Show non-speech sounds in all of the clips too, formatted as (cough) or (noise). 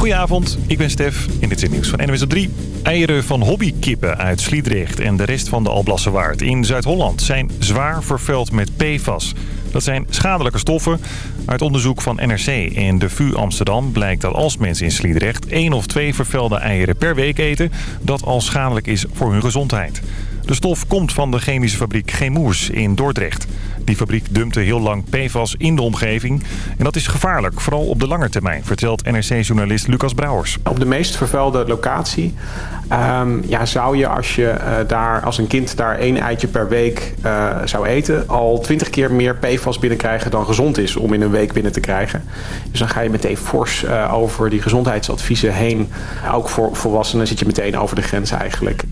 Goedenavond, ik ben Stef in dit nieuws van NWS 3. Eieren van hobbykippen uit Sliedrecht en de rest van de Alblasserwaard in Zuid-Holland zijn zwaar vervuild met PFAS. Dat zijn schadelijke stoffen. Uit onderzoek van NRC en de VU Amsterdam blijkt dat als mensen in Sliedrecht één of twee vervuilde eieren per week eten, dat al schadelijk is voor hun gezondheid. De stof komt van de chemische fabriek Chemours in Dordrecht. Die fabriek dumpte heel lang PFAS in de omgeving. En dat is gevaarlijk, vooral op de lange termijn, vertelt NRC-journalist Lucas Brouwers. Op de meest vervuilde locatie um, ja, zou je als je uh, daar als een kind daar één eitje per week uh, zou eten... al twintig keer meer PFAS binnenkrijgen dan gezond is om in een week binnen te krijgen. Dus dan ga je meteen fors uh, over die gezondheidsadviezen heen. Ook voor volwassenen zit je meteen over de grens eigenlijk.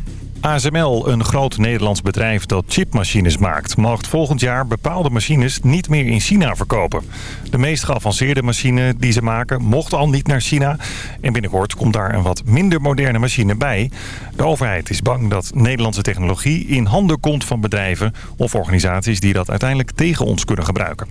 ASML, een groot Nederlands bedrijf dat chipmachines maakt... mag volgend jaar bepaalde machines niet meer in China verkopen. De meest geavanceerde machine die ze maken mocht al niet naar China. En binnenkort komt daar een wat minder moderne machine bij. De overheid is bang dat Nederlandse technologie in handen komt van bedrijven... of organisaties die dat uiteindelijk tegen ons kunnen gebruiken.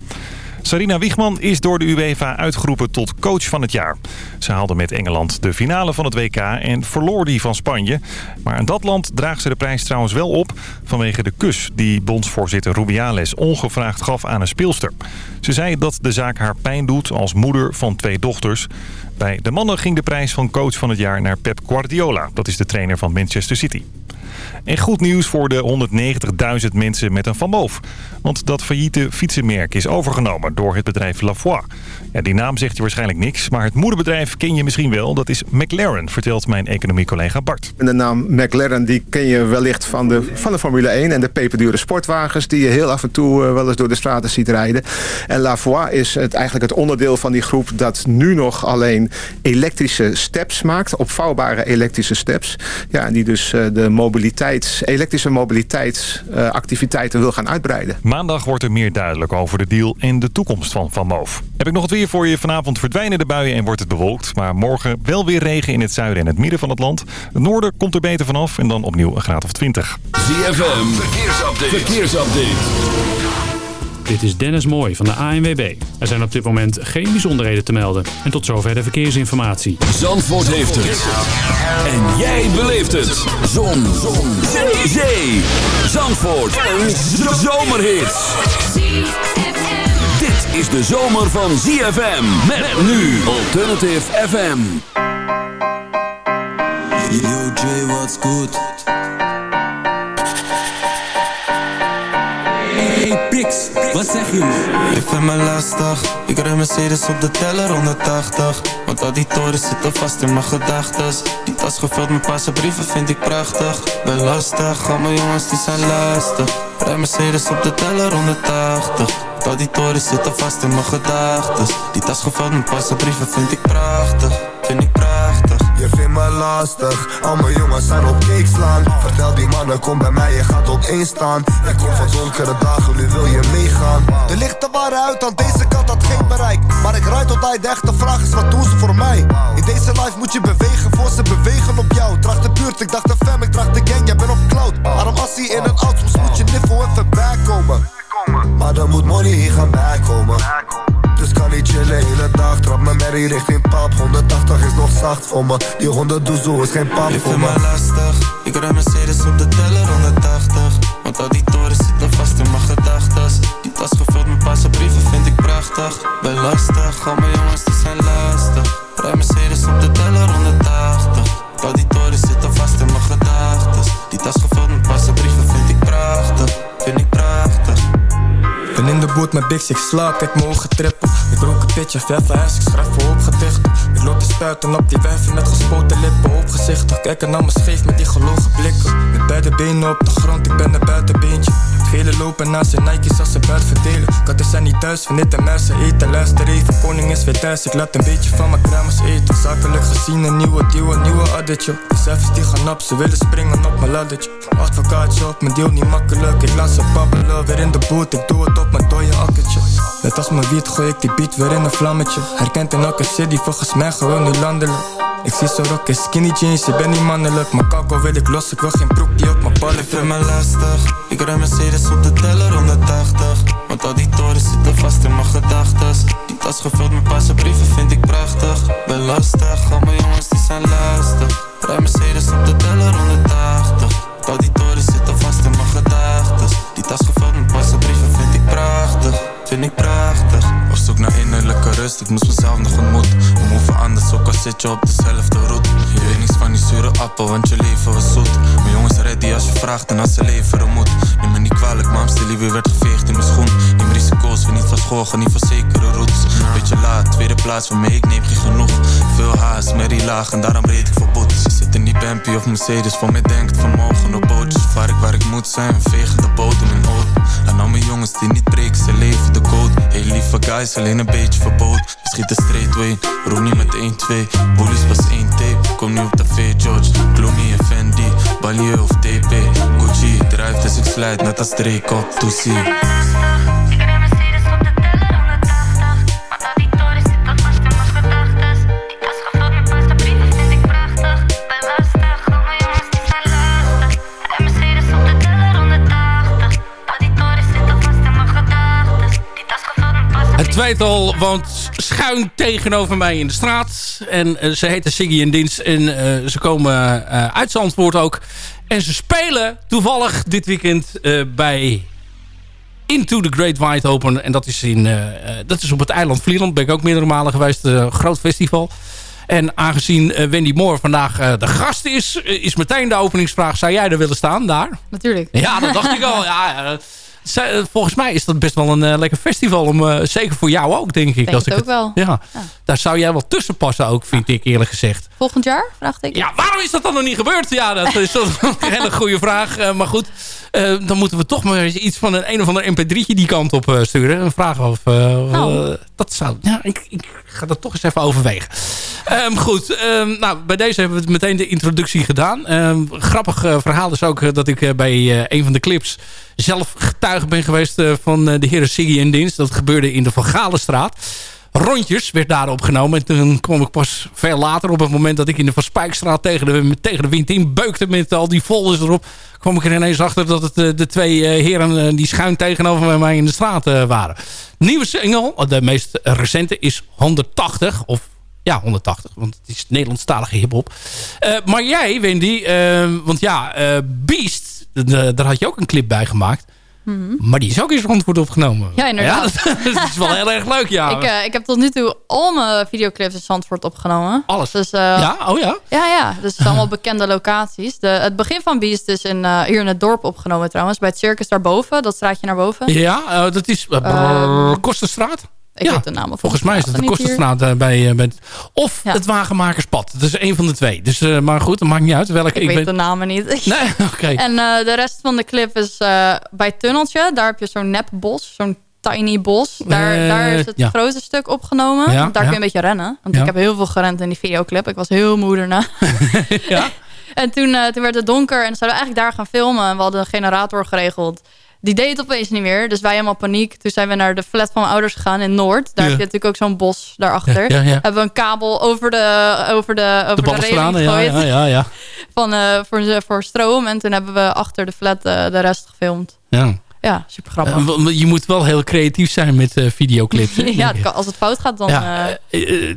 Sarina Wiegman is door de UEFA uitgeroepen tot coach van het jaar. Ze haalde met Engeland de finale van het WK en verloor die van Spanje. Maar in dat land draagt ze de prijs trouwens wel op... vanwege de kus die bondsvoorzitter Rubiales ongevraagd gaf aan een speelster. Ze zei dat de zaak haar pijn doet als moeder van twee dochters. Bij de mannen ging de prijs van coach van het jaar naar Pep Guardiola. Dat is de trainer van Manchester City. En goed nieuws voor de 190.000 mensen met een Van Moof. Want dat failliete fietsenmerk is overgenomen door het bedrijf Lavoie. Ja, die naam zegt je waarschijnlijk niks, maar het moederbedrijf ken je misschien wel. Dat is McLaren, vertelt mijn economiecollega Bart. De naam McLaren die ken je wellicht van de, van de Formule 1 en de peperdure sportwagens... die je heel af en toe uh, wel eens door de straten ziet rijden. En Lavoie is het, eigenlijk het onderdeel van die groep dat nu nog alleen elektrische steps maakt. Opvouwbare elektrische steps. Ja, die dus uh, de mobiliteits, elektrische mobiliteitsactiviteiten uh, wil gaan uitbreiden. Maandag wordt er meer duidelijk over de deal en de toekomst van Van Moof. Heb ik nog het weer voor je. Vanavond verdwijnen de buien en wordt het bewolkt. Maar morgen wel weer regen in het zuiden en het midden van het land. Het noorden komt er beter vanaf en dan opnieuw een graad of 20. ZFM, verkeersupdate. verkeersupdate. Dit is Dennis Mooij van de ANWB. Er zijn op dit moment geen bijzonderheden te melden. En tot zover de verkeersinformatie. Zandvoort heeft het. En jij beleeft het. Zon. Zon. Zee. Zee. Zandvoort. Een zomerhit. Dit is de zomer van ZFM. Met nu Alternative FM. Yo Jay, what's good? Wat zeg je? Man? Ik vind me lastig, ik rij Mercedes op de teller 180 Want al die torens zitten vast in mijn gedachtes. Die tas gevuld met paarse brieven vind ik prachtig. Ben lastig, al mijn jongens die zijn lastig. Rij Mercedes op de teller 180 al die torens zitten vast in mijn gedachtes. Die tas gevuld met paarse brieven Vind ik prachtig Je vindt me lastig, al jongens zijn op slaan. Vertel die mannen, kom bij mij, je gaat op één staan. Ik kom van donkere dagen, nu wil je meegaan. De lichten waren uit, aan deze kant had geen bereik. Maar ik rijd tot hij de echte vraag is, wat doen ze voor mij? In deze life moet je bewegen, voor ze bewegen op jou. Draag de buurt, ik dacht de fam, ik draag de gang, jij bent op cloud. Arm assie in een auto, soms moet je niffel even bijkomen. Maar dan moet money hier gaan bijkomen dus kan niet chillen hele dag. Trap mijn merrie richting pap. 180 is nog zacht voor me. Die 100 doezoe is geen pap Ik voor vind me. lastig. Ik rij Mercedes op de teller 180 Want al die torens zitten vast in mijn gedachtes. Die tas gevuld met paarse brieven vind ik prachtig. Ben lastig, al mijn jongens die zijn lastig boot met Bix, ik slaap, kijk mijn ogen trippen. Ik rook een pitje, verf ik schrijf voor opgedicht. Ik loop te spuiten op die wijven met gespoten lippen Opgezichtig, kijken naar me scheef met die gelogen blikken. Met beide benen op de grond, ik ben een buitenbeentje Velen lopen naast zijn Nike's als ze buit verdelen. Katten zijn niet thuis, van dit en mensen eten. Luister even, koning is weer thuis, ik laat een beetje van mijn kramers eten. Zakelijk gezien een nieuwe deal, een nieuwe addertje. De cijfers die gaan op, ze willen springen op mijn laddertje. Advocaatje op mijn deel niet makkelijk, ik laat ze babbelen Weer in de boot, ik doe het op mijn dode akkertje. Net als mijn wiet gooi ik die beat weer in een vlammetje. Herkent in elke city, volgens mij gewoon nu landelijk ik zie zo rock skinny jeans, je bent niet mannelijk. Mijn kalko wil ik los, ik wil geen broekje op mijn ballen. Ik vind me lastig, ik rij Mercedes op de teller 180 Want al die toren zitten vast in mijn gedachtes. Die tas gevuld met paarse brieven vind ik prachtig. Ben lastig, al mijn jongens die zijn lastig. Rij Mercedes op de teller 180 Al die toren zitten vast in mijn gedachtes. Die tas gevuld met paarse brieven vind ik prachtig vind ik prachtig? Op zoek naar innerlijke rust, ik moest mezelf nog ontmoeten. We hoeven anders, ook al zit je op dezelfde route. Je weet niets van die zure appel, want je leven was zoet. Mijn jongens ready als je vraagt en als ze leveren moet. Neem me niet kwalijk, maar stil weer werd geveegd in mijn schoen. Neem risico's, we niet van school, niet van zekere routes. Beetje laat, tweede plaats voor mij, ik neem geen genoeg. Veel haast, merrie laag en daarom reed ik voor boetes. Ik zit in die Bampi of Mercedes, voor mij denkt vermogen Op bootjes. Vaar ik waar ik moet zijn, vegen de bodem mijn jongens die niet breken, ze leven de code. Heel lieve guys, alleen een beetje verbood We schieten straight way, roep niet met 1-2 Bullies pas 1 tape, kom nu op tv George. Clooney en Fendi, Balieu of TP Gucci, drijft dus ik slijt net als Drake op Toesie tweetal woont schuin tegenover mij in de straat. En eh, ze heten Siggy en Dins. En eh, ze komen eh, uit Zandvoort ook. En ze spelen toevallig dit weekend bij Into the Great Wide Open. En dat is, in, dat is op het eiland Vlieland. Ben ik ook meerdere malen geweest. Een groot festival. En aangezien Wendy Moore vandaag de gast is... is meteen de openingsvraag... zou jij er willen staan daar? Natuurlijk. Ja, dat dacht ik al. Ja, volgens mij is dat best wel een eh, lekker festival. Om, eh, zeker voor jou ook, denk ik. Denk als het ik ook wel. Ja. Daar zou jij wel tussen passen ook, vind ik eerlijk gezegd. Volgend jaar, vraag ik. Ja, waarom is dat dan nog niet gebeurd? Ja, dat is toch (laughs) een hele goede vraag. Eh, maar goed, eh, dan moeten we toch maar eens iets van een een of ander mp3'tje die kant op eh, sturen. Een vraag of... Nou. dat zou... Ja, ik, ik ga dat toch eens even overwegen. Ehm, goed, ehm, nou, bij deze hebben we meteen de introductie gedaan. Ehm, grappig verhaal is ook dat ik bij een van de clips zelf getuige ben geweest van de heren Siggy en Dienst. Dat gebeurde in de Van Galenstraat. Rondjes werd daar opgenomen. En toen kwam ik pas veel later op het moment dat ik in de Van Spijkstraat tegen de, tegen de wind in beukte met al die folders erop. kwam ik er ineens achter dat het eh, de twee eh, heren eh, die schuin tegenover mij in de straat waren. Nieuwe single, de meest recente, is 180 of ja, 180, want het is Nederlandstalige hiphop. Eh maar jij, Wendy, want ja, Beast, daar had je ook een clip bij gemaakt. Mhm. Maar die is ook in Zandvoort opgenomen. Ja, inderdaad. Ja, dat, (laughs) dat is wel heel erg leuk, ja. Ik, eh, ik heb tot nu toe al mijn videoclips in Zandvoort opgenomen. Alles? Dus, eh, ja? Oh ja? Ja, ja. Dus het zijn allemaal bekende locaties. De, het begin van Beast is in, eh, hier in het dorp opgenomen trouwens. Bij het circus daarboven. Dat straatje naar boven. Ja, dat is uh, Ehm, Kosterstraat. Ik ja, weet de naam Volgens mij is het de. Kosterstraat eh, bij, eh, bij het- Of het Wagenmakerspad. Dat is een van de twee. Dus, eh, maar goed, dat maakt niet uit welke. Ik, weet ben- de namen niet. (laughs) Nee, (laughs) oké. En de rest van de clip is bij Tunneltje. Daar heb je zo'n nepbos. Zo'n tiny bos. Daar, daar is het ja. grote stuk opgenomen. Daar kun je een beetje rennen. Want ik heb heel veel gerend in die videoclip. Ik was heel moe daarna. (laughs) ja? En toen, toen werd het donker. En zouden we eigenlijk daar gaan filmen. En we hadden een generator geregeld. Die deed het opeens niet meer. Dus wij helemaal paniek. Toen zijn we naar de flat van mijn ouders gegaan in Noord. Daar Ja. heb je natuurlijk ook zo'n bos daarachter. Ja, ja, ja. Hebben we een kabel over de, over de, over De de, reling ja, gegooid. ja, ja, ja. (laughs) Van, eh, voor, voor stroom. En toen hebben we achter de flat eh, de rest gefilmd. ja. Ja, super grappig. Eh, je moet wel heel creatief zijn met videoclips. (laughs) ja, het kan- als het fout gaat, dan... Ja,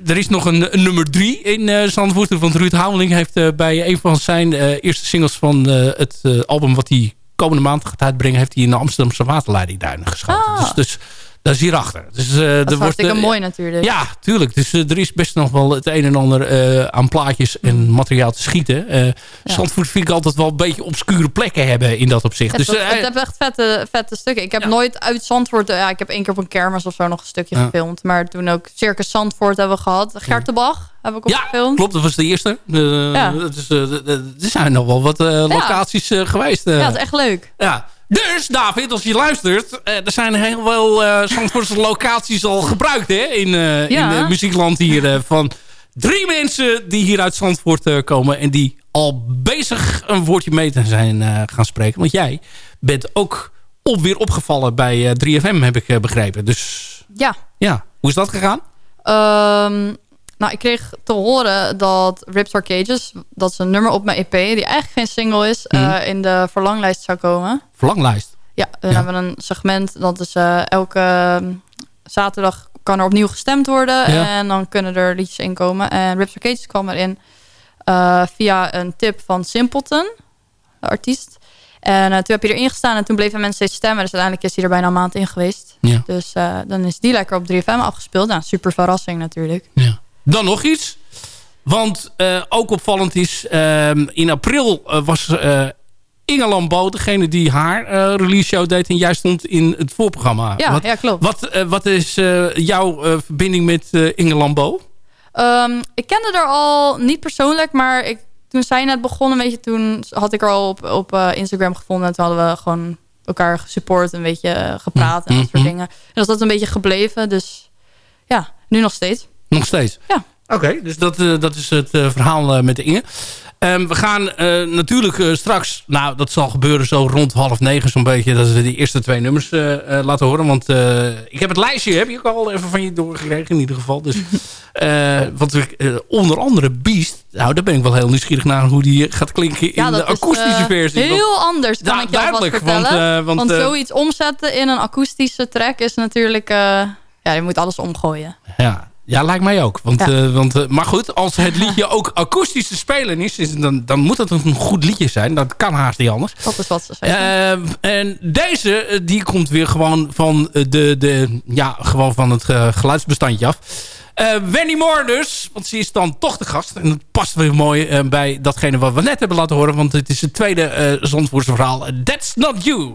er is nog een, een nummer drie in eh Zandvoort. Want Ruud Houweling heeft bij een van zijn eerste singles van het album... wat hij komende maand gaat uitbrengen... heeft hij in de Amsterdamse waterleidingduinen geschoten. Ah. Dus, dus dat is hierachter. Dus, eh, dat is wordt, hartstikke eh, mooi natuurlijk. Ja, tuurlijk. Dus eh, er is best nog wel het een en ander eh, aan plaatjes en materiaal te schieten. Eh Zandvoort vind ik altijd wel een beetje obscure plekken hebben in dat opzicht. Het, dus, het heeft echt vette, vette stukken. Ik heb nooit uit Zandvoort... Ja, ik heb één keer op een kermis of zo nog een stukje Ja. gefilmd. Maar toen ook Circus Zandvoort hebben we gehad. Gertenbach heb ik op ja, gefilmd. klopt. Dat was de eerste. Eh, Ja. dat is, eh, d- d- er zijn nog wel wat eh, locaties eh, geweest. Ja, het is echt leuk. Ja. Dus, David, als je luistert... er zijn heel veel Zandvoortse (laughs) locaties al gebruikt hè, in, Ja. in muziekland hier. van drie mensen die hier uit Zandvoort komen... en die al bezig een woordje mee te zijn gaan spreken. Want jij bent ook op, weer opgevallen bij eh, 3FM, heb ik begrepen. Dus Ja. ja, hoe is dat gegaan? Ehm, nou, ik kreeg te horen dat Rips Are Cages... dat is een nummer op mijn EP... die eigenlijk geen single is... Mhm. eh, in de verlanglijst zou komen. Verlanglijst. Ja, dan hebben we een segment. Dat is eh, elke ehm, zaterdag kan er opnieuw gestemd worden. Ja. En dan kunnen er liedjes in komen. En Rips Are Cages kwam erin eh, via een tip van Simpleton, de artiest. En toen heb je erin gestaan en toen bleven mensen steeds stemmen. Dus uiteindelijk is hij er bijna een maand in geweest. Ja. Dus dan is die lekker op 3FM afgespeeld. Nou, super verrassing natuurlijk. Ja. Dan nog iets. Want ook opvallend is, ehm, in april was Inge Lambo, degene die haar release show deed... en jij stond in het voorprogramma. Ja, wat, ja klopt. Wat, wat is jouw verbinding met Inge Lambo? Um, ik kende haar al niet persoonlijk, maar ik, toen zij net begonnen... Weet je, toen had ik haar al op, op Instagram gevonden... en toen hadden we gewoon elkaar gesupport, een beetje gepraat en dat soort dingen. En dat is dat een beetje gebleven, dus ja, nu nog steeds. Nog steeds? Ja. Oké, dus dat, dat is het verhaal met Inge. Um, we gaan uh, natuurlijk uh, straks, nou dat zal gebeuren zo rond half negen zo'n beetje, dat we die eerste twee nummers uh, laten horen. Want ik heb het lijstje, heb je ook al even van je doorgekregen in ieder geval. Dus, (laughs) want onder andere Beast, nou daar ben ik wel heel nieuwsgierig naar hoe die gaat klinken ja, in de akoestische versie. Heel anders, kan ik jou vast vertellen. Want, want, want zoiets omzetten in een akoestische track is natuurlijk, ja je moet alles omgooien. Ja. Ja, lijkt mij ook. Want, ja. uh, want, uh, maar goed, als het liedje ook akoestisch te spelen is... is dan, dan moet het een goed liedje zijn. Dat kan haast niet anders. Dat is wat ze zeggen. Uh, en deze, die komt weer gewoon van, de, de, ja, gewoon van het geluidsbestandje af. Wendy Moore dus, want ze is dan toch de gast. En dat past weer mooi bij datgene wat we net hebben laten horen. Want het is het tweede uh, verhaal. That's Not You.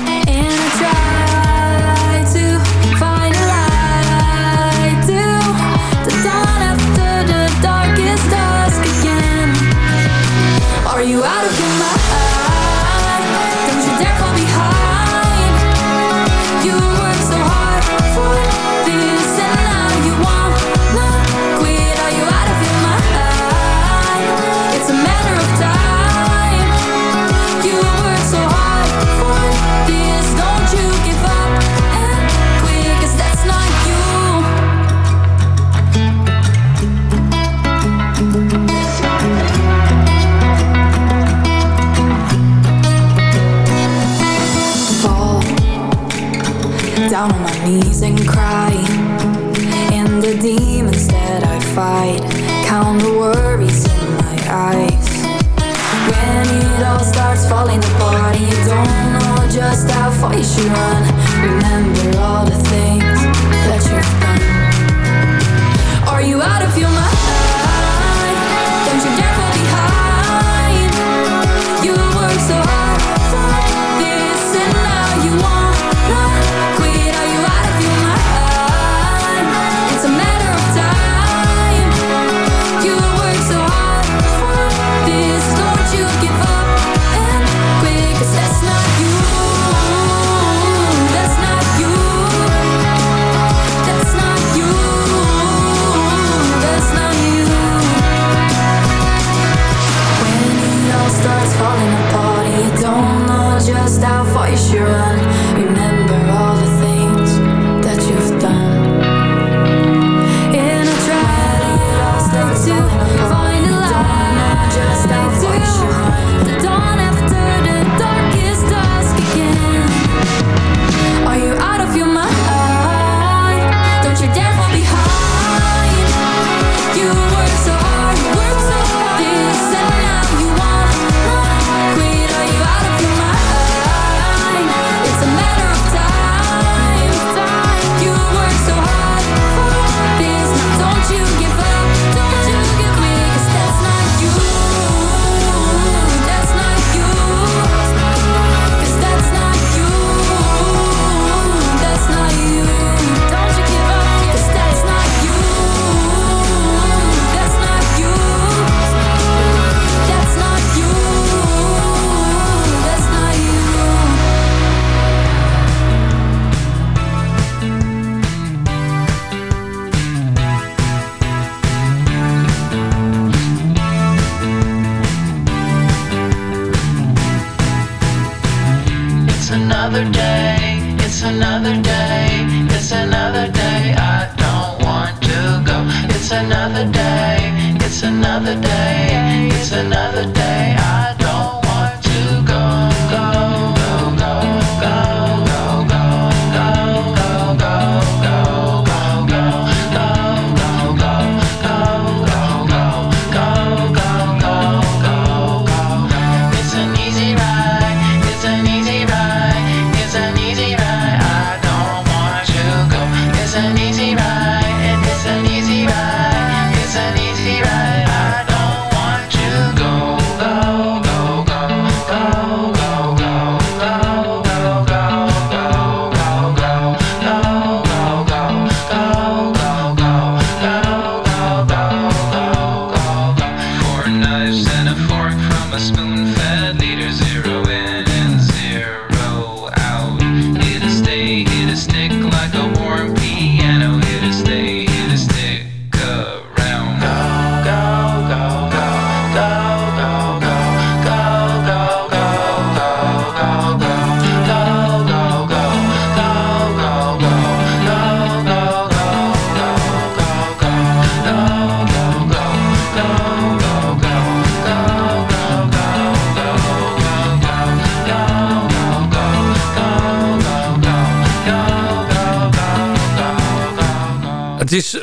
down on my knees and cry. And the demons that I fight Count the worries in my eyes. When it all starts falling apart you don't know just how far you should run another day, it's another day, it's another day. I don't want to go. It's another day, it's another day, it's another day. I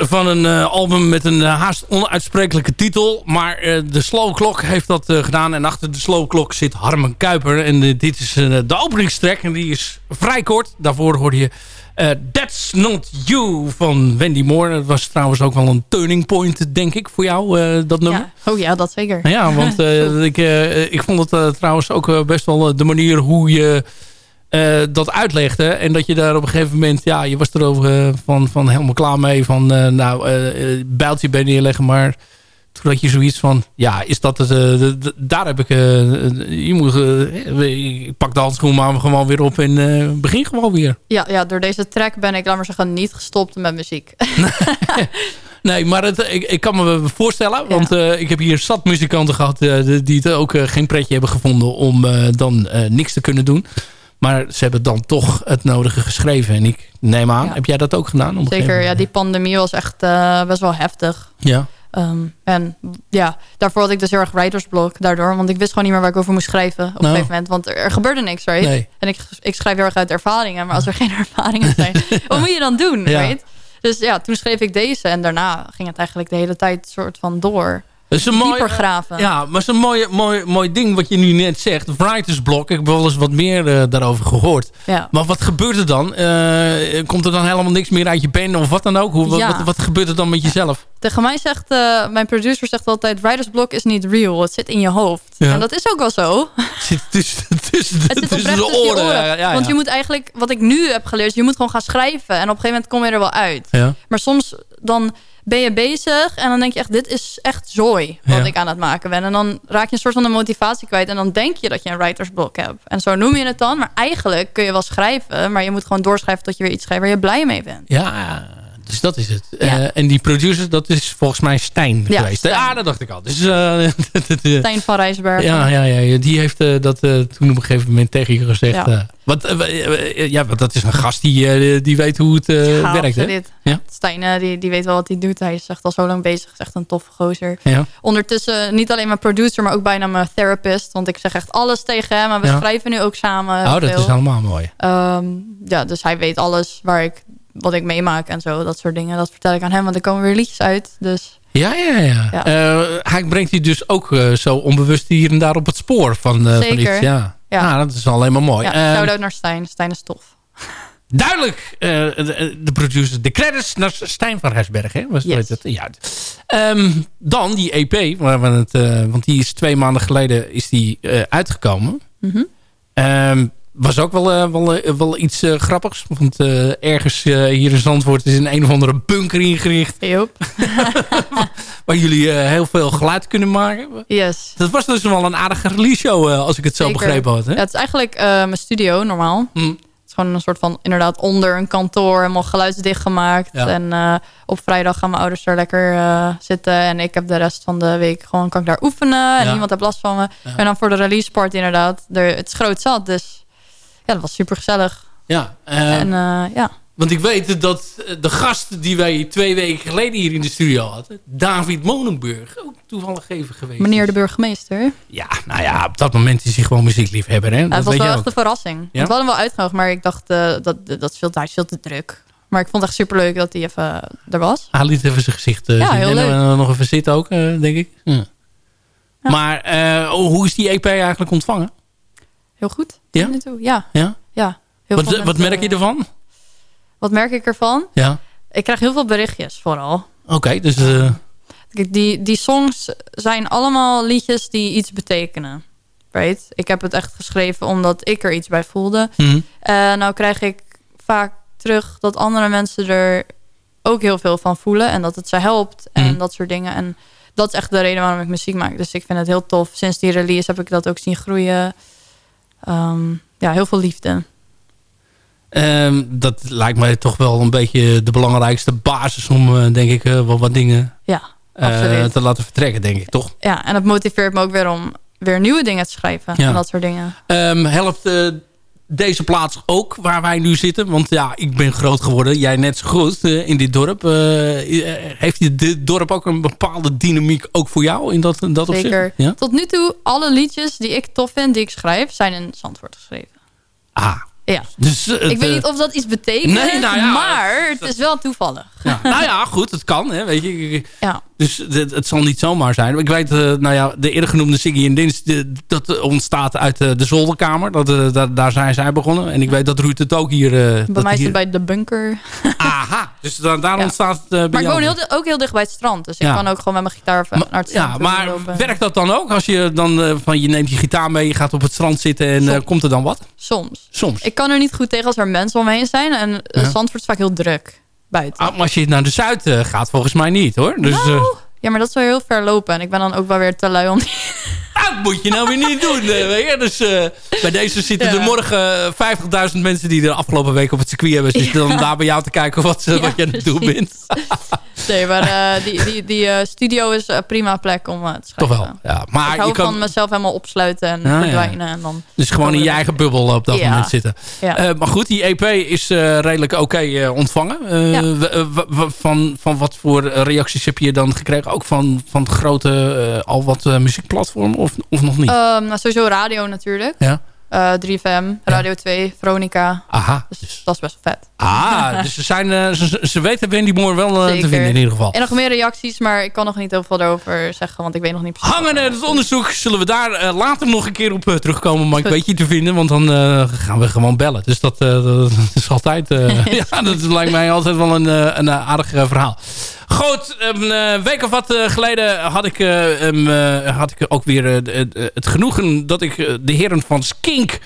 van een eh, album met een eh, haast onuitsprekelijke titel. Maar eh, de Slow Clock heeft dat gedaan. En achter de Slow Clock zit Harmen Kuiper. En dit is de openingstrek. En die is vrij kort. Daarvoor hoorde je That's Not You van Wendy Moore. Dat was trouwens ook wel een turning point, denk ik, voor jou, dat nummer. Ja. Oh ja, dat zeker. Ja, want (laughs) ik, ik vond het trouwens ook best wel de manier hoe je eh, dat uitlegde. En dat je daar op een gegeven moment, ja, je was er over eh, van, van helemaal klaar mee. Van, eh, nou, bijltje bij neerleggen. Maar toen had je zoiets van, ja, is dat het, daar heb ik, je moet, ik pak de handschoen maar gewoon weer op en begin gewoon weer. Ja, ja, door deze track ben ik, laat maar zeggen, niet gestopt met muziek. (laughs) Nee, maar het, ik, ik kan me voorstellen, want ik heb hier zat muzikanten gehad eh, die het ook geen pretje hebben gevonden om dan niks te kunnen doen. Maar ze hebben dan toch het nodige geschreven. En ik neem aan, heb jij dat ook gedaan? Zeker, ja, die pandemie was echt eh, best wel heftig. Ja. Ehm, en ja, daarvoor had ik dus heel erg writersblok daardoor. Want ik wist gewoon niet meer waar ik over moest schrijven op een Nou. gegeven moment. Want er, er gebeurde niks, right? Nee. En ik, ik schrijf heel erg uit ervaringen. Maar als er (laughs) geen ervaringen zijn, (laughs) wat moet je dan doen, Ja. right? Dus ja, toen schreef ik deze. En daarna ging het eigenlijk de hele tijd soort van door. Is een mooi, Dieper graven. Ja, maar het is een mooi, mooi, mooi ding wat je nu net zegt. Writersblok. Ik heb wel eens wat meer eh, daarover gehoord. Ja. Maar wat gebeurt er dan? Eh, komt er dan helemaal niks meer uit je pen of wat dan ook? Hoe, wat- Ja. wat, wat gebeurt er dan met jezelf? Tegen mij zegt, eh, mijn producer zegt altijd... writersblok is niet real, het zit in je hoofd. Ja. En dat is ook wel zo. (laughs) Het zit tussen, tussen, Het zit tussen de oren. oren. Want je moet eigenlijk, wat ik nu heb geleerd... je moet gewoon gaan schrijven. En op een gegeven moment kom je er wel uit. Ja. Maar soms dan ben je bezig en dan denk je echt... dit is echt zooi wat Ja. ik aan het maken ben. En dan raak je een soort van de motivatie kwijt... en dan denk je dat je een writersblok hebt. En zo noem je het dan. Maar eigenlijk kun je wel schrijven... maar je moet gewoon doorschrijven tot je weer iets schrijft... waar je blij mee bent. Ja, dus dat is het. Eh, en die producer, dat is volgens mij Stijn Ja, geweest. Stijn. Ja, dat dacht ik al. Dus, eh, (laughs) eh, Stijn van Rijsberg. ja, ja, ja, die heeft dat toen op een gegeven moment tegen je gezegd. Ja. wat, ja, want dat is een gast die, die weet hoe het Ja, werkt. Hè? Ja? Stijn die, die weet wel wat hij doet. Hij is echt al zo lang bezig. Is echt een toffe gozer. Ondertussen niet alleen mijn producer, maar ook bijna mijn therapist. Want ik zeg echt alles tegen hem. En we schrijven nu ook samen. Oh, dat veel. is allemaal mooi. Ehm, ja, dus hij weet alles waar ik, wat ik meemaak en zo. Dat soort dingen. Dat vertel ik aan hem, want er komen weer liedjes uit. Dus Ja, ja, ja. Ja. Eh, hij brengt je dus ook eh, zo onbewust hier en daar op het spoor van, eh, van iets. Ja. Ja. Ja. dat is alleen maar mooi. ja, shout-out naar Stijn. Stijn is tof. duidelijk de, de producer. De credits naar Stijn van Hersberg. Hè? Was Yes. weet het? Ja. Ehm, dan die EP. Waar we het, want die is twee maanden geleden is die, uitgekomen. Em, was ook wel, eh, wel, eh, wel iets eh, grappigs. Want ergens hier in Zandvoort is een een of andere bunker ingericht. Joep. (laughs) waar jullie heel veel geluid kunnen maken. Yes. Dat was dus wel een aardige release show, als ik het zo Zeker. begrepen had. Hè? Ja, het is eigenlijk mijn studio normaal. Hm. Het is gewoon een soort van inderdaad onder een kantoor. Helemaal geluidsdicht gemaakt. Ja. En op vrijdag gaan mijn ouders er lekker zitten. En ik heb de rest van de week gewoon kan ik daar oefenen. En Ja. niemand heeft last van me. Ja. En dan voor de release party inderdaad. Er, het is groot zat. Dus dat was super gezellig. Ja. eh, en eh, ja. Want ik weet dat eh, de gast die wij twee weken geleden hier in de studio hadden... David Monenburg, ook toevallig even geweest. Meneer de burgemeester. Ja, nou ja, op dat moment is hij gewoon muziekliefhebber. Hè? Ja, het was wel echt een verrassing. Ja? Want we hadden hem wel uitgenodigd, maar ik dacht eh, dat, dat is veel, hij is veel te druk. Maar ik vond het echt superleuk dat hij even er was. Hij liet even zijn gezicht eh, Ja, zien. heel En, leuk. nog even zitten ook, denk ik. Ja. Maar oh, hoe is die EP eigenlijk ontvangen? Heel goed. Ja? Ja. Ja? ja. Heel Wat, veel wat merk je ervan? Wat merk ik ervan? Ja. Ik krijg heel veel berichtjes vooral. Oké, dus... eh, Kijk, die, die songs zijn allemaal liedjes die iets betekenen. Right? Ik heb het echt geschreven omdat ik er iets bij voelde. Eh, nou krijg ik vaak terug dat andere mensen er ook heel veel van voelen. En dat het ze helpt en Mhm. dat soort dingen. En dat is echt de reden waarom ik muziek maak. Dus ik vind het heel tof. Sinds die release heb ik dat ook zien groeien. Ehm, ja, heel veel liefde. Ehm, dat lijkt mij toch wel een beetje de belangrijkste basis om, eh, denk ik, eh, wel wat dingen Ja, eh, te laten vertrekken, denk ik, toch? Ja, en dat motiveert me ook weer om weer nieuwe dingen te schrijven. Ja. En dat soort dingen. Ehm, helpt deze plaats ook waar wij nu zitten? Want ja, ik ben groot geworden. Jij net zo goed eh, in dit dorp. Eh, heeft dit dorp ook een bepaalde dynamiek ook voor jou in dat, in dat opzicht? Zeker. Ja? Tot nu toe, alle liedjes die ik tof vind, die ik schrijf, zijn in Zandvoort geschreven. Ah. Ja. Dus, ik weet niet of dat iets betekent, Nee, nou ja, maar het is wel toevallig. Ja. (laughs) nou ja, goed, het kan. Hè, weet je. Ja. Dus het, het zal niet zomaar zijn. Ik weet, eh, nou ja, de eerder genoemde Siggy in Dienst... de- dat ontstaat uit eh, de zolderkamer. Dat, eh, daar, daar zijn zij begonnen. En ik weet dat Ruud het ook hier... eh, Bij dat mij is hier... het bij de bunker. (laughs) Aha, dus daar, daar Ja. ontstaat het bij Maar ik woon heel, ook heel dicht bij het strand. Dus ik kan ook gewoon met mijn gitaar naar het strand Ja, maar lopen. werkt dat dan ook? Als je dan van je neemt je gitaar mee, je gaat op het strand zitten en komt er dan wat? Soms. Soms. Ik kan er niet goed tegen als er mensen omheen zijn. En uh, Ja. Zandvoort is vaak heel druk buiten. Ah, maar als je naar de Zuid eh, gaat, volgens mij niet hoor. Dus Nou. eh, Ja, maar dat zou heel ver lopen. En ik ben dan ook wel weer te lui om... dat moet je nou weer niet doen. eh, weet je? Dus eh, bij deze zitten er morgen eh, 50.000 mensen die de afgelopen week op het circuit hebben. Dus dan daar bij jou te kijken wat, eh, wat je aan het doen bent. Nee, maar eh, die, die, die eh, studio is een prima plek om eh, te Toch wel. Ja, maar ik je hou kan van mezelf helemaal opsluiten en ja. verdwijnen. En dan dus gewoon in je eigen bubbel op dat moment zitten. Eh, maar goed, die EP is eh, redelijk oké eh, ontvangen. Eh, eh, van, van wat voor reacties heb je dan gekregen? Ook van, van grote, eh, al wat eh, muziekplatformen of, of nog niet? Nou, sowieso radio natuurlijk. Ja. Eh, 3FM, Radio 2, Veronica. Aha. Dus dat is best wel vet. Ah, (laughs) dus ze, zijn, eh, ze, ze weten Wendy Moore wel eh, te vinden in ieder geval. En nog meer reacties, maar ik kan nog niet heel veel erover zeggen, want ik weet nog niet precies. Hangen het onderzoek zullen we daar later nog een keer op terugkomen. Maar ik weet je te vinden, want dan gaan we gewoon bellen. Dus dat, (laughs) dat is altijd... (laughs) ja, dat lijkt mij altijd wel een, een aardig verhaal. Goed, een eh, week of wat eh, geleden had ik, eh, em, eh, had ik ook weer het genoegen... dat ik de heren van Skink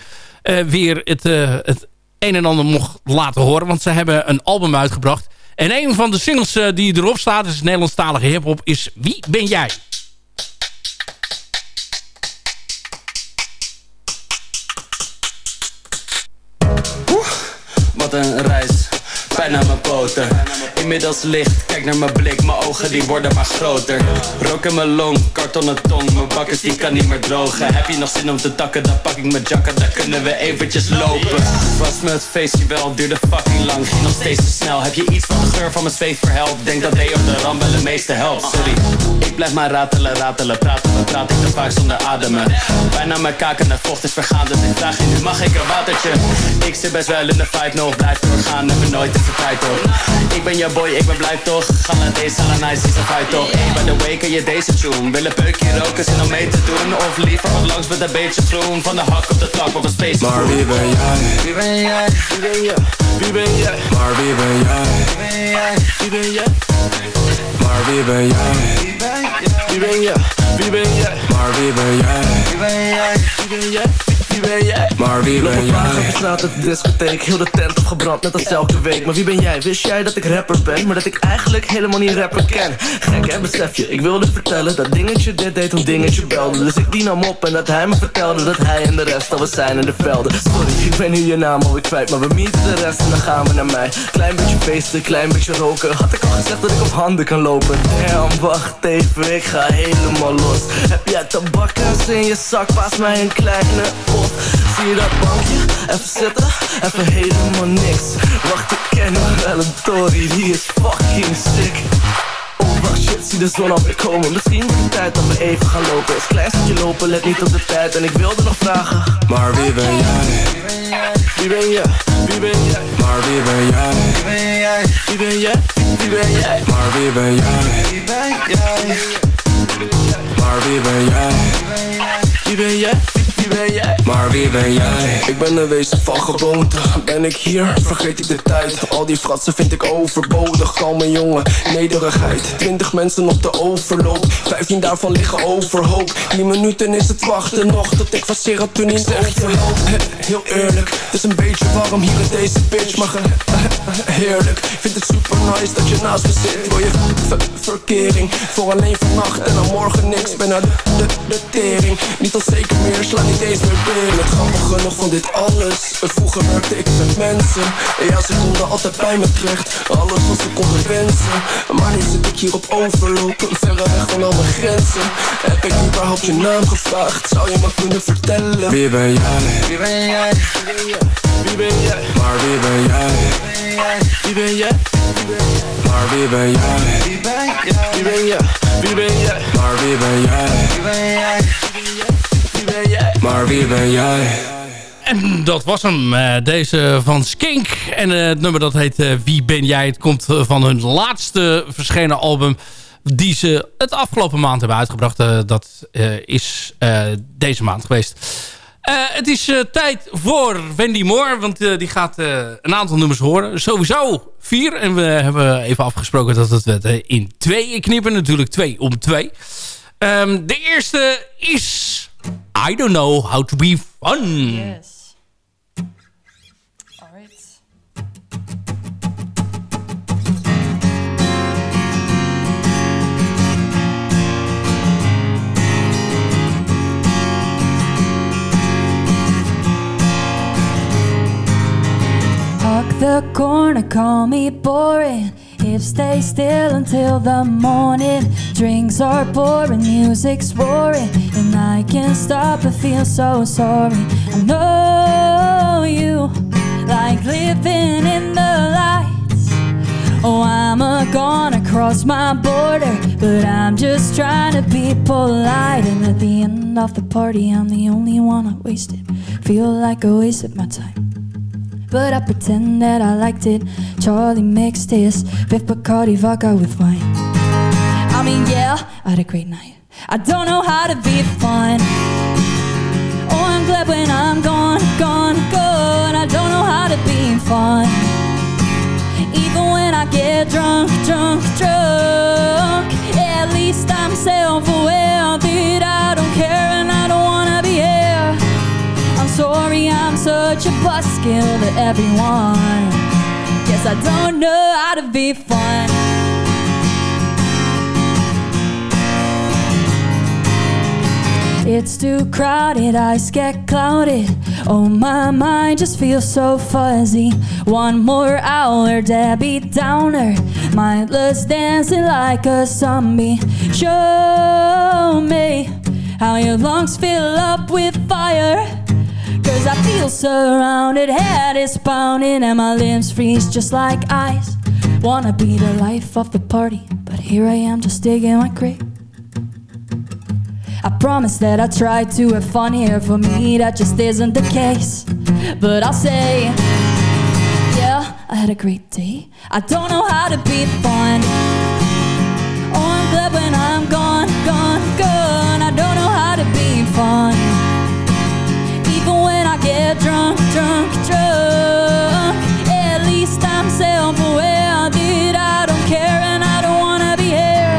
weer het, het een en ander mocht laten horen. Want ze hebben een album uitgebracht. En een van de singles die erop staat, is Nederlandstalige hiphop, is Wie ben jij? Wat een pijn aan mijn poten. Inmiddels licht, kijk naar mijn blik Mijn ogen die worden maar groter. Rook in mijn long, kartonnen tong Mijn bakkers die kan niet meer drogen. Heb je nog zin om te takken, dan pak ik mijn jacket Dan kunnen we eventjes lopen. Was me het feestje wel, duurde fucking lang Ging nog steeds te snel. Heb je iets van de geur van mijn zweet verhelpt Denk dat deodorant wel het meeste helpt Sorry, ik blijf maar ratelen, ratelen Praten, praat ik te vaak zonder ademen. Bijna mijn kaken en vocht is vergaan Dus ik vraag je nu, mag ik een watertje? Ik zit best wel in de fight nog Blijf doorgaan, never nooit is de tijd op Ik ben jouw boy, ik ben blij toch Ga naar deze, la nice, is een fight toch Hey, by the way, kan je deze tune? Willen peukje roken, zin om mee te doen Of liever wat langs met een beetje groen Van de hak op de tak op een space Maar wie ben jij? Wie ben jij? Wie ben jij? Wie ben jij? Maar wie ben jij? Wie ben jij? Wie ben jij? Maar wie ben jij? Wie ben jij? Wie ben jij? Maar wie ben jij? Wie ben jij? Wie ben jij? Wie ben jij? Maar wie ben jij? op straat op de discotheek Heel de tent opgebrand, net als elke week Maar wie ben jij? Wist jij dat ik rapper ben? Maar dat ik eigenlijk helemaal niet rapper ken Gek hè, besef je, ik wilde vertellen Dat dingetje dit deed toen dingetje belde Dus ik dien hem op en dat hij me vertelde Dat hij en de rest al we zijn in de velden Sorry, ik ben nu je naam alweer kwijt Maar we meeten de rest en dan gaan we naar mij Klein beetje feesten, klein beetje roken Had ik al gezegd dat ik op handen kan lopen Damn, wacht even, ik ga helemaal los Heb jij tabakkas in je zak? Pas mij een kleine op Zie je dat bankje? Even zitten, even helemaal niks Wacht, ik ken nog wel een Tory, die is fucking sick Oh, wacht, shit, zie de zon alweer komen Misschien wordt het tijd dat we even gaan lopen Is klein stukje lopen, let niet op de tijd En ik wilde nog vragen Maar wie ben jij? Wie ben jij? Wie ben jij? Maar wie ben jij? Wie ben jij? Wie ben jij? Wie ben jij? Maar wie ben jij? Wie ben jij? Maar wie ben jij? Wie ben jij? Wie ben jij? Maar wie ben jij? Ik ben een wezen van gewoonte. Ben ik hier? Vergeet ik de tijd. Al die fratsen vind ik overbodig. Kalme jongen, nederigheid. Twintig mensen op de overloop. Vijftien daarvan liggen overhoop. Tien minuten is het wachten nog Tot ik van serotonine overloop. He- Heel eerlijk, het is een beetje warm hier in deze bitch Maar heerlijk. Vind het super nice dat je naast me zit. Wil je ver- verkering? Voor alleen vannacht en dan morgen niks. Ben naar de, de, de tering. Niet onzeker meer, sla niet eens meer binnen Het grappige nog van dit alles Vroeger werkte ik met mensen En ja, ze konden altijd bij me terecht Alles wat ze konden wensen Maar nu zit ik hier op overloop Verre weg van al mijn grenzen Heb ik überhaupt je naam gevraagd? Zou je me kunnen vertellen? Wie ben jij? Wie ben jij? Wie ben jij? Maar wie ben jij? Wie ben jij? Maar wie ben jij? Wie ben jij? Wie ben jij? Wie ben jij? Maar wie ben jij? Wie ben jij? Wie ben jij? Maar wie ben jij? En dat was hem, eh, deze van Skink. En eh, het nummer dat heet eh, Wie ben jij? Het komt van hun laatste verschenen album... die ze het afgelopen maand hebben uitgebracht. Dat is deze maand geweest. Het is tijd voor Wendy Moore, want die gaat een aantal nummers horen. Sowieso vier. En we hebben even afgesproken dat het in tweeën knippen. Natuurlijk twee om twee. Ehm, de eerste is... I don't know how to be fun. Yes. Alright. Huck the corner, call me boring. If stay still until the morning, drinks are pouring, music's roaring, and I can't stop but feel so sorry. I know you like living in the lights. Oh, I'm a gonna cross my border, but I'm just trying to be polite. And at the end of the party, I'm the only one I wasted. Feel like I wasted my time. But I pretend that I liked it. Charlie mixed his Biff Bacardi vodka with wine. I mean, yeah, I had a great night. I don't know how to be fun. Oh, I'm glad when I'm gone, gone, gone. I don't know how to be fun. Even when I get drunk, drunk, drunk. Such a buskill to everyone. Guess I don't know how to be fun. It's too crowded, eyes get clouded. Oh, my mind just feels so fuzzy. One more hour, Debbie Downer. Mindless dancing like a zombie. Show me how your lungs fill up with fire. I feel surrounded, head is pounding, and my limbs freeze just like ice. Wanna be the life of the party, but here I am just digging my grave. I promise that I try to have fun here. For me, that just isn't the case. But I'll say, yeah, I had a great day. I don't know how to be fun. Oh, I'm glad when I'm gone, gone, gone. I don't know how to be fun. Drunk, drunk, drunk. At least I'm self-aware that I don't care and I don't wanna be here.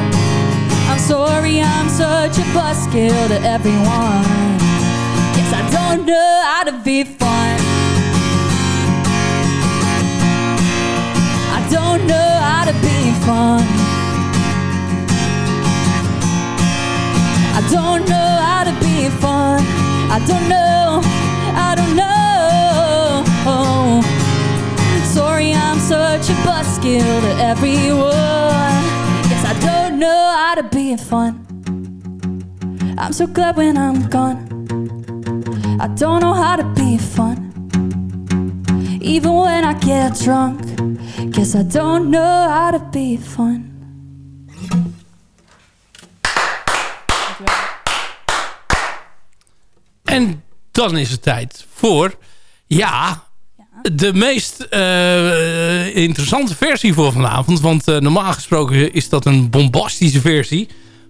I'm sorry, I'm such a buskill to everyone. Yes, I don't know how to be fun. I don't know how to be fun. I don't know how to be fun. I don't know. Such a buskill to everyone. Yes, I don't know how to be fun. I'm so glad when I'm gone. I don't know how to be fun. Even when I get drunk, guess I don't know how to be fun. En dan is het tijd voor, ja, de meest eh, interessante versie voor vanavond. Want eh, normaal gesproken is dat een bombastische versie.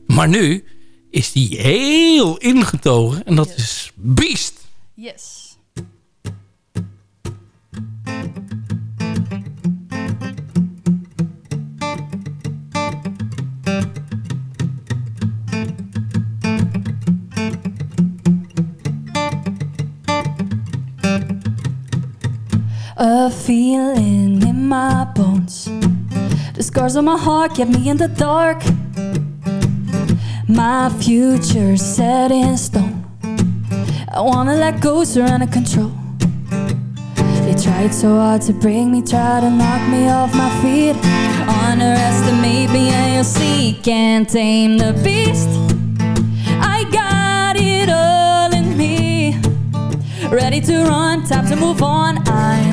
Maar nu is die heel ingetogen. En dat is Beast. Yes. A feeling in my bones. The scars on my heart kept me in the dark. My future set in stone. I wanna let go, surrender control. They tried so hard to bring me, tried to knock me off my feet. Underestimate me, and you'll see. Can't tame the beast. I got it all in me. Ready to run, time to move on. I'm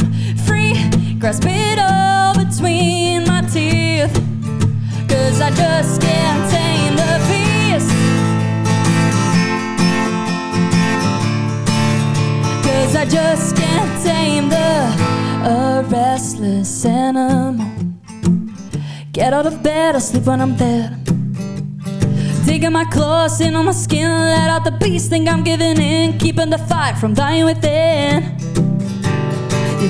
grasp it all between my teeth. Cause I just can't tame the beast. Cause I just can't tame the restless animal. Get out of bed, I'll sleep when I'm dead. Digging my claws in on my skin, let out the beast. Think I'm giving in, keeping the fight from dying within.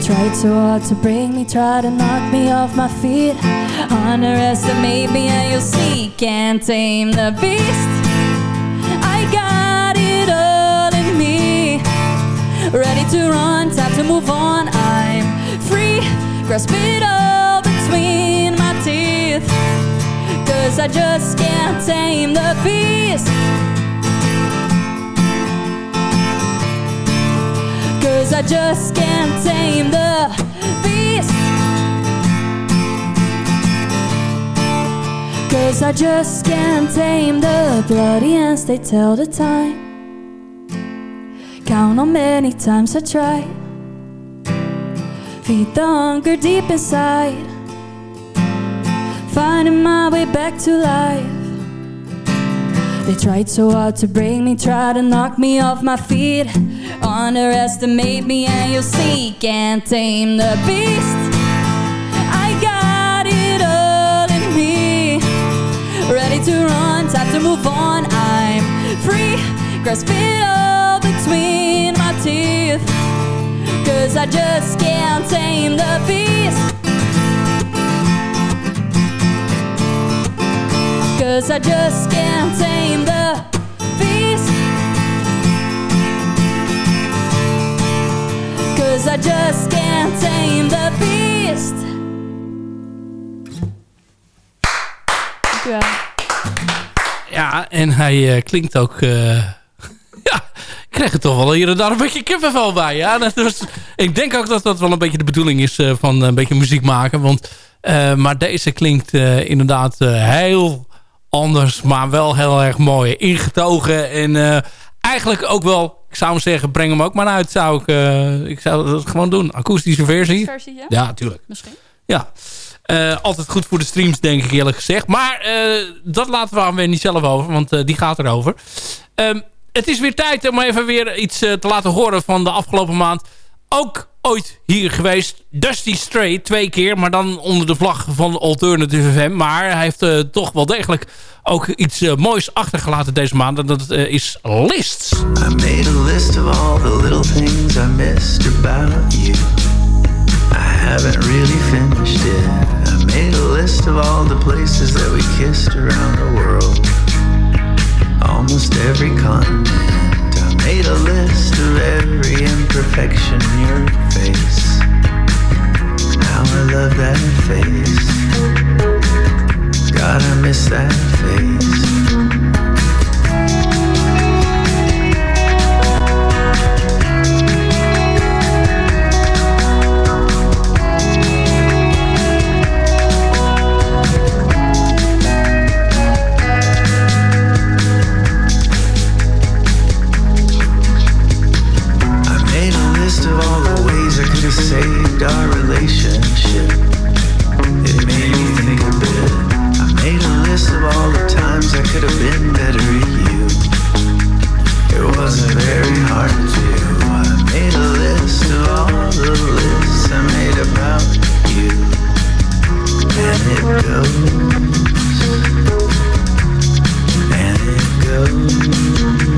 Tried so hard to break me, try to knock me off my feet. Underestimate me, and you'll see. Can't tame the beast. I got it all in me. Ready to run, time to move on. I'm free, grasp it all between my teeth. Cause I just can't tame the beast. Cause I just can't tame the beast. Cause I just can't tame the bloody ants, they tell the time. Count how many times I tried. Feed the hunger deep inside. Finding my way back to life. They tried so hard to break me, tried to knock me off my feet. Underestimate me, and you'll see. Can't tame the beast. I got it all in me. Ready to run, time to move on. I'm free, grasp it all between my teeth. Cause I just can't tame the beast. Cause I just can't tame the beast. Cause I just can't tame the beast. Ja, en hij eh, klinkt ook... eh, (laughs) ja, ik krijg er toch wel hier en daar een beetje kippenvel bij. Ja, dat ik denk ook dat dat wel een beetje de bedoeling is eh, van een beetje muziek maken. Want, maar deze klinkt inderdaad heel anders, maar wel heel erg mooi. Ingetogen en eh, eigenlijk ook wel... Ik zou hem zeggen, breng hem ook maar uit. Zou ik, eh, ik zou dat gewoon doen. Akoestische versie. Versie, ja? Ja, tuurlijk. Misschien. Ja. Eh, altijd goed voor de streams, denk ik eerlijk gezegd. Maar dat laten we aan weer niet zelf over, want die gaat erover. Ehm, het is weer tijd om even weer iets te laten horen van de afgelopen maand. Ook ooit hier geweest. Dusty Stray, twee keer, maar dan onder de vlag van Alternative FM. Maar hij heeft eh, toch wel degelijk ook iets eh, moois achtergelaten deze maand. En dat eh, is Lists. I made a list of all the little things I missed about you. I haven't really finished it. I made a list of all the places that we kissed around the world. Almost every continent. Made a list of every imperfection in your face. How I love that face. God, I miss that face. our relationship. It made me think a bit. I made a list of all the times I could have been better at you. It wasn't very hard to do. I made a list of all the lists I made about you. And it goes. And it goes.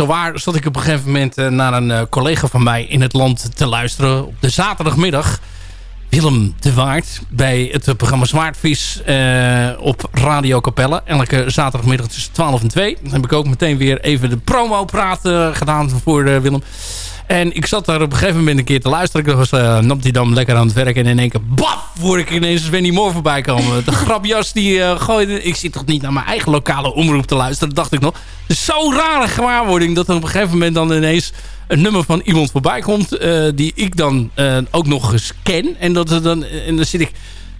Eh zo waar zat ik op een gegeven moment eh, naar een eh, collega van mij in het land te luisteren. Op de zaterdagmiddag. Willem de Waard bij het programma Zwaardvis eh, op Radio Capelle. Elke zaterdagmiddag tussen 12 en 2. Dan heb ik ook meteen weer even de promo-praat eh, gedaan voor eh, Willem. En ik zat daar op een gegeven moment een keer te luisteren. Ik was uh, lekker aan het werk. En in één keer, baf, hoor ik ineens Wendy Moore voorbij komen. De grapjas die eh, gooide. Ik zit toch niet naar mijn eigen lokale omroep te luisteren. dacht ik nog. Zo'n rare gewaarwording dat er op een gegeven moment dan ineens een nummer van iemand voorbij komt. eh, die ik dan ook nog eens ken. En, dat er dan, en dan zit ik...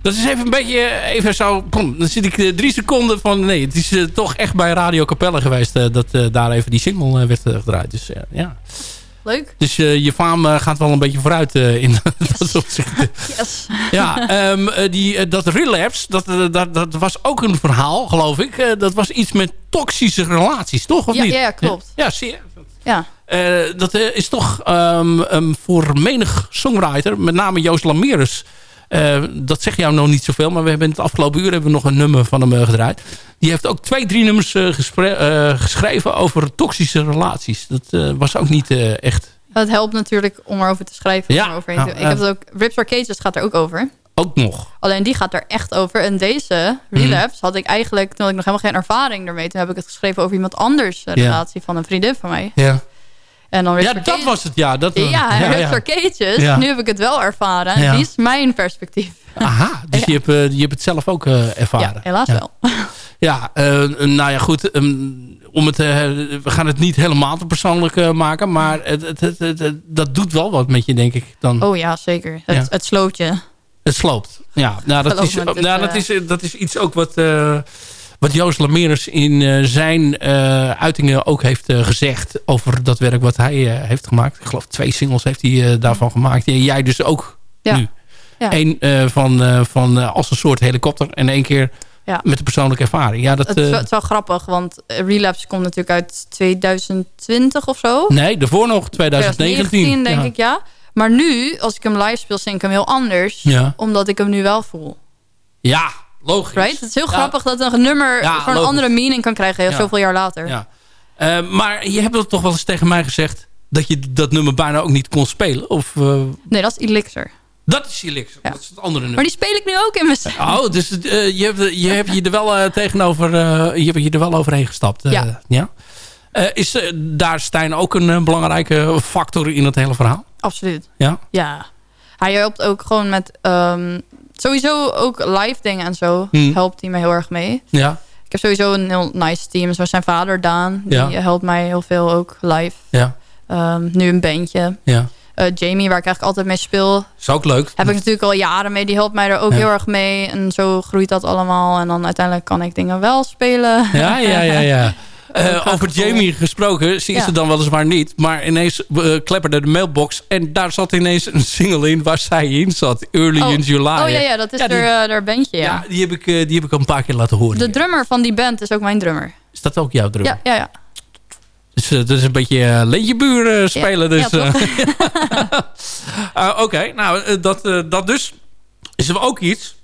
Dat is even een beetje, even zo, kom, dan zit ik drie seconden van, nee, het is toch echt bij Radio Capelle geweest dat daar even die single werd gedraaid. Dus ja. Leuk. Dus eh, je faam eh, gaat wel een beetje vooruit eh, in (laughs) dat opzicht. Yes. Ja, ehm, eh, die, dat relapse, dat, dat, dat was ook een verhaal, geloof ik. Dat was iets met toxische relaties, toch? Of Ja, niet? ja, klopt. Ja, zie je. Ja. Dat is toch ehm, voor menig songwriter, met name Joost Lamerus... eh, dat zegt jou nog niet zoveel, maar we hebben in het afgelopen uur hebben we nog een nummer van hem eh, gedraaid. Die heeft ook twee, drie nummers eh, geschreven over toxische relaties. Dat was ook niet echt... Het helpt natuurlijk om erover te schrijven. Ja, om eroverheen te- ik heb het ook, Rips or Cages gaat er ook over. Ook nog. Alleen die gaat er echt over. En deze. Relapse, had ik eigenlijk... toen had ik nog helemaal geen ervaring ermee. Toen heb ik het geschreven over iemand anders. Een Ja. relatie van een vriendin van mij. Ja, En dan ja dat was het, ja. Dat, Ja, Cages. Ja. Nu heb ik het wel ervaren. En Ja. die is mijn perspectief. Aha, dus je, hebt, eh, je hebt het zelf ook eh, ervaren. Ja, helaas Ja. wel. (laughs) Ja, eh, nou ja, goed. ehm, om het, we gaan het niet helemaal te persoonlijk eh, maken. Maar het, het, het, het- het- dat doet wel wat met je, denk ik. Dan. Oh ja, zeker. Het, Ja. het sloopt je. Het sloopt. Ja, nou, dat, Geloof is, nou, dat, is, dat is iets ook wat, eh, wat Joost Lamerus in eh, zijn eh, uitingen ook heeft eh, gezegd. Over dat werk wat hij heeft gemaakt. Ik geloof twee singles heeft hij daarvan gemaakt. En jij dus ook Ja. nu. Ja. Eén van, van als een soort helikopter. En één keer Ja. met de persoonlijke ervaring. Ja, dat, Het is, wel, het is wel grappig, want Relapse komt natuurlijk uit 2020 of zo. nee, daarvoor nog 2019. 2019, denk ja. ik, ja. Maar nu, als ik hem live speel, zing ik hem heel anders. Ja. Omdat ik hem nu wel voel. Ja, logisch. Right? Het is heel grappig dat een nummer gewoon een andere meaning kan krijgen. heel. Zoveel jaar later. Ja. Eh, maar je hebt toch wel eens tegen mij gezegd... dat je dat nummer bijna ook niet kon spelen? Of, eh, Nee, dat is Elixir. dat is Elixir. Dat is het andere nummer. Maar die speel ik nu ook in mijn set. Oh, dus eh, je, hebt, je hebt je er wel eh, tegenover... je hebt je er wel overheen gestapt. Ja. ja? Is daar Stijn ook een belangrijke factor in het hele verhaal? Absoluut. Ja? Ja. Hij helpt ook gewoon met... ehm, sowieso ook live dingen en zo. Hmm. Helpt hij me heel erg mee. Ja. Ik heb sowieso een heel nice team. Zoals zijn vader Daan. Die Ja. helpt mij heel veel ook live. Ja. Ehm, nu een bandje. Ja. Eh, Jamie, waar ik eigenlijk altijd mee speel. Is ook leuk. Heb ik natuurlijk al jaren mee. Die helpt mij er ook Ja. heel erg mee. En zo groeit dat allemaal. En dan uiteindelijk kan ik dingen wel spelen. Ja, ja, ja, ja. (laughs) Eh, over. Jamie gesproken, ze is Ja. er dan weliswaar niet. Maar ineens uh, klepperde de mailbox. En daar zat ineens een single in waar zij in zat. Early oh. in July. Oh ja, ja dat is Ja, die- er, uh, er bandje, ja. Ja, die heb, ik, die heb ik al een paar keer laten horen. De drummer van die band is ook mijn drummer. Is dat ook jouw drummer? Ja, ja, ja. Dus uh, dat is een beetje leentjebuur spelen. Dus, (laughs) Oké, okay, nou dat, dat dus. Is er ook iets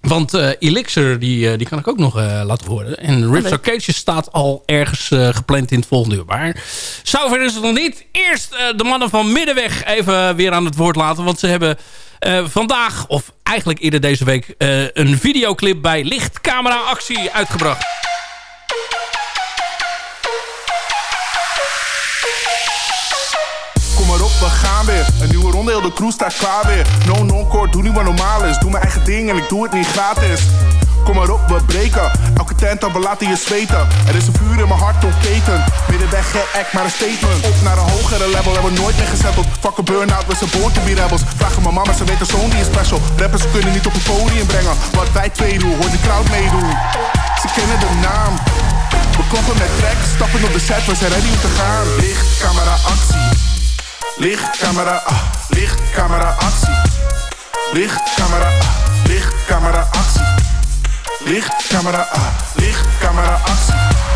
Want eh, Elixir, die, eh, die kan ik ook nog eh, laten horen. En Rips leuk. Arcade staat al ergens gepland in het volgende uur. Maar zover is het nog niet. Eerst de mannen van Middenweg even weer aan het woord laten. Want ze hebben vandaag, of eigenlijk eerder deze week... een videoclip bij Lichtcamera Actie uitgebracht. We gaan weer. Een nieuwe ronde, heel de crew staat klaar weer. No non-core, doe niet wat normaal is. Doe mijn eigen ding en ik doe het niet gratis. Kom maar op, we breken. Elke tent we laten je zweten. Er is een vuur in mijn hart ontketen. Middenweg, geen act, maar een statement. Op naar een hogere level, hebben we nooit meer gezetteld. Fuck a burn-out, we zijn born to be rebels. Vragen mijn mama, ze weet de zoon die is special. Rappers kunnen niet op het podium brengen. Wat wij twee doen, hoort de crowd meedoen. Ze kennen de naam. We kloppen met tracks, stappen op de set, we zijn ready om te gaan. Licht, camera, actie. Licht, camera, ah. Licht, camera, actie. Licht, camera, ah. Licht, camera, actie. Licht, camera, ah. Licht, camera, actie.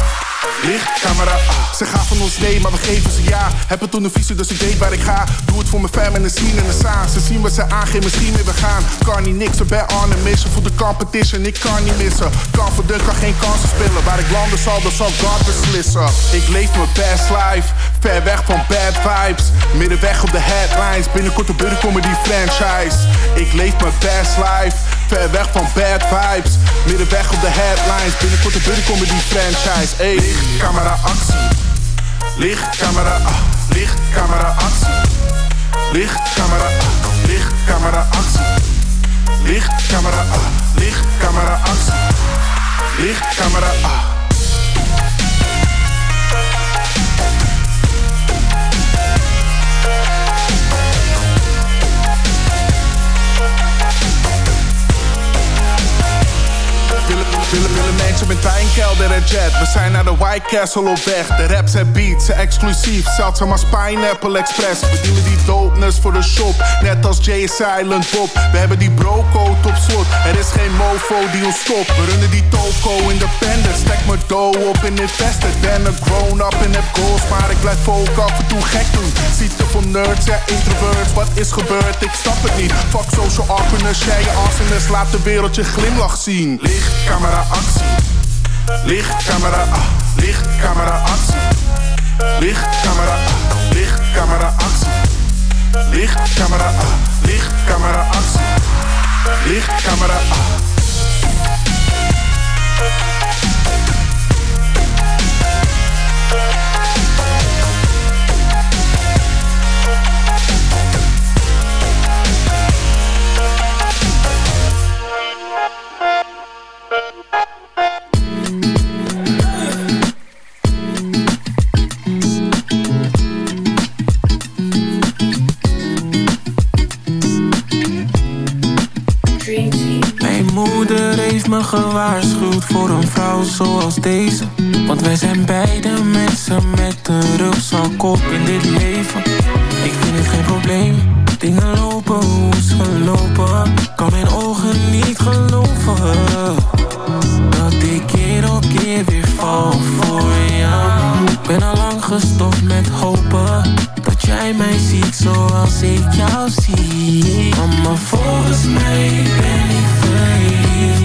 Licht, camera, ah. Ze gaan van ons nee, maar we geven ze ja. Hebben toen een visie, dus ik weet waar ik ga. Doe het voor mijn fam en de scene en de saan. Ze zien wat ze aangeven, misschien weer we gaan. Kan niet niks, ik ben on a mission. Voor de competition, ik kan niet missen. Kan voor de kan geen kansen spelen. Waar ik landen zal, dat zal God beslissen. Ik leef mijn best life. Ver weg van bad vibes. Middenweg op de headlines. Binnenkort buddy comedy franchise. Ik leef mijn best life. Ver weg van bad vibes. Middenweg op de headlines. Binnenkort buddy comedy franchise. Licht, camera, actie. Licht, camera, ah. Licht, camera, actie. Licht, camera, ah. Licht, camera, actie. Licht, camera, ah. Licht, camera, actie. Licht, camera, ah. Willen, willen, mensen met wijnkelder en jet. We zijn naar de White Castle op weg. De raps en beats exclusief. Zeldzaam als Pineapple Express. We dealen die dopeness voor de shop. Net als Jay Silent Bob. We hebben die brocode op slot. Er is geen mofo die ons. We runnen die toko independent. Stek mijn dough op en invested. Ben een grown-up en heb goals. Maar ik blijf folk af en toe gek doen. Ziet er van nerds en introverts. Wat is gebeurd? Ik snap het niet. Fuck social awkwardness. Jij je awesomeness. Laat de wereld je glimlach zien. Licht, camera, actie. Licht, camera, ah. Licht, camera, actie. Licht, camera, ah. Licht, camera, actie. Licht, camera, ah. Licht, camera, actie. Licht, camera, ah. Gewaarschuwd voor een vrouw zoals deze. Want wij zijn beide mensen met een rugzak op in dit leven. Ik vind het geen probleem, dingen lopen hoe ze lopen. Kan mijn ogen niet geloven Dat ik keer op keer weer val voor jou. Ben al lang gestopt met hopen Dat jij mij ziet zoals ik jou zie. Mama volgens mij ben ik verliefd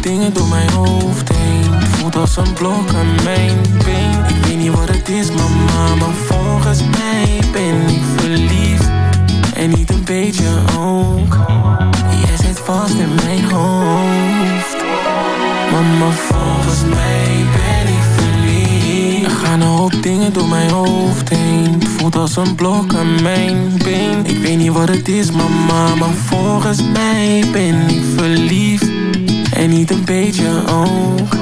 dingen door mijn hoofd heen. Voelt als een blok aan mijn been. Ik weet niet wat het is mama Maar volgens mij ben ik verliefd. En niet een beetje ook. Jij zit vast in mijn hoofd. Mama volgens mij ben ik verliefd. Er gaan een hoop dingen door mijn hoofd heen. Voelt als een blok aan mijn been. Ik weet niet wat het is mama Maar volgens mij ben ik verliefd En niet een beetje ook.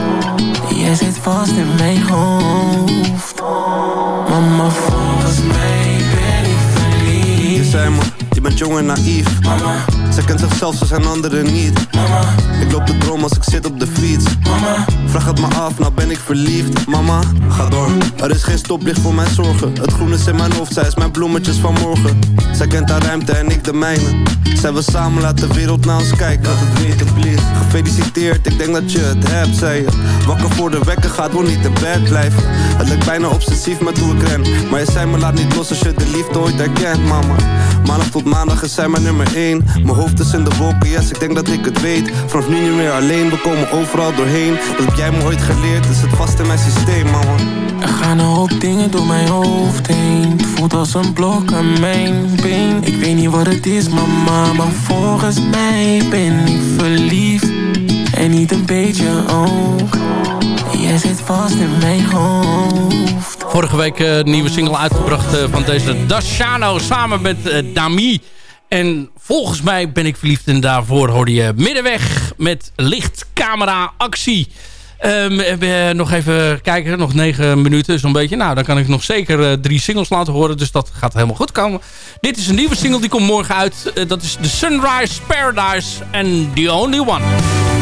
Jij zit vast in mijn hoofd. Mama volgens mij ben ik verliefd. Je zei me, je bent jong en naïef. Mama Zij kent zichzelf, ze zijn anderen niet. Ik loop de droom als ik zit op de fiets. Mama. Vraag het me af, nou ben ik verliefd. Mama, ga door. Er is geen stoplicht voor mijn zorgen. Het groen is in mijn hoofd, zij is mijn bloemetjes van morgen. Zij kent haar ruimte en ik de mijne. Zij we samen, laat de wereld naar ons kijken. Dat het weten, please Gefeliciteerd, ik denk dat je het hebt, zei je. Wakker voor de wekker gaat, wil niet in bed blijven. Het lijkt bijna obsessief met hoe ik ren. Maar je zei me laat niet los als je de liefde ooit herkent, mama. Maandag tot maandag is zij mijn nummer 1 Mijn hoofd is in de wolken, yes, ik denk dat ik het weet. Vanaf nu niet meer alleen, we komen overal doorheen. Dat heb jij me ooit geleerd, is het vast in mijn systeem, mama? Er gaan een hoop dingen door mijn hoofd heen. Het voelt als een blok aan mijn been. Ik weet niet wat het is mama Maar volgens mij ben ik verliefd. En niet een beetje ook. Jij zit vast in mijn hoofd. Vorige week eh, een nieuwe single uitgebracht eh, van deze Dashano samen met eh, Dami. En volgens mij ben ik verliefd en daarvoor hoorde je Middenweg met licht, camera, actie. Hebben nog even kijken, nog negen minuten zo'n beetje. Nou, dan kan ik nog zeker eh, drie singles laten horen, dus dat gaat helemaal goed komen. Dit is een nieuwe single, die komt morgen uit. Eh, dat is The Sunrise Paradise and The Only One.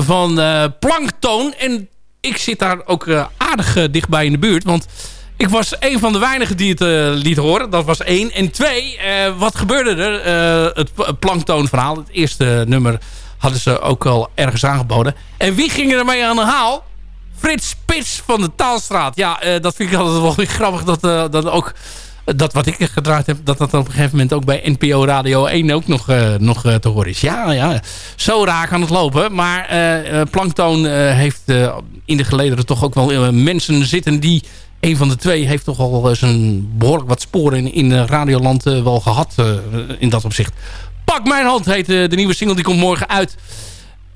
Van eh Planktoon. En ik zit daar ook eh, aardig eh, dichtbij in de buurt. Want ik was een van de weinigen die het liet horen. Dat was één. En twee, wat gebeurde er? Het Planktoon verhaal. Het eerste nummer hadden ze ook al ergens aangeboden. En wie ging er ermee aan de haal? Frits Spits van de Taalstraat. Ja, dat vind ik altijd wel grappig. Dat, dat ook dat wat ik gedraaid heb, dat dat op een gegeven moment ook bij NPO Radio 1 ook nog, eh, nog eh, te horen is. Ja, ja, zo raar kan het lopen. Maar eh, eh, Planktoon heeft in de gelederen toch ook wel mensen zitten die... Een van de twee heeft toch al een behoorlijk wat sporen in, in Radioland wel gehad eh, in dat opzicht. Pak mijn hand heet de nieuwe single, die komt morgen uit.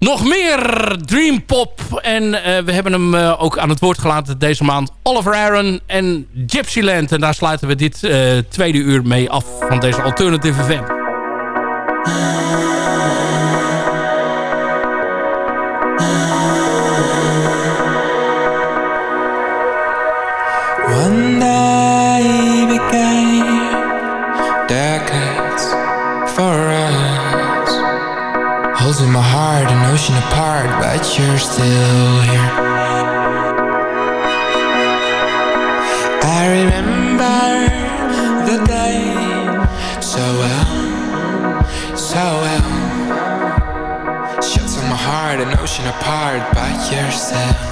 Nog meer Dream Pop. En eh, we hebben hem eh, ook aan het woord gelaten deze maand. Oliver Aaron en Gypsyland. En daar sluiten we dit eh, tweede uur mee af van deze Alternative FM. Ocean apart, but you're still here. I remember the day so well, so well. Shots on my heart an ocean apart, but you're still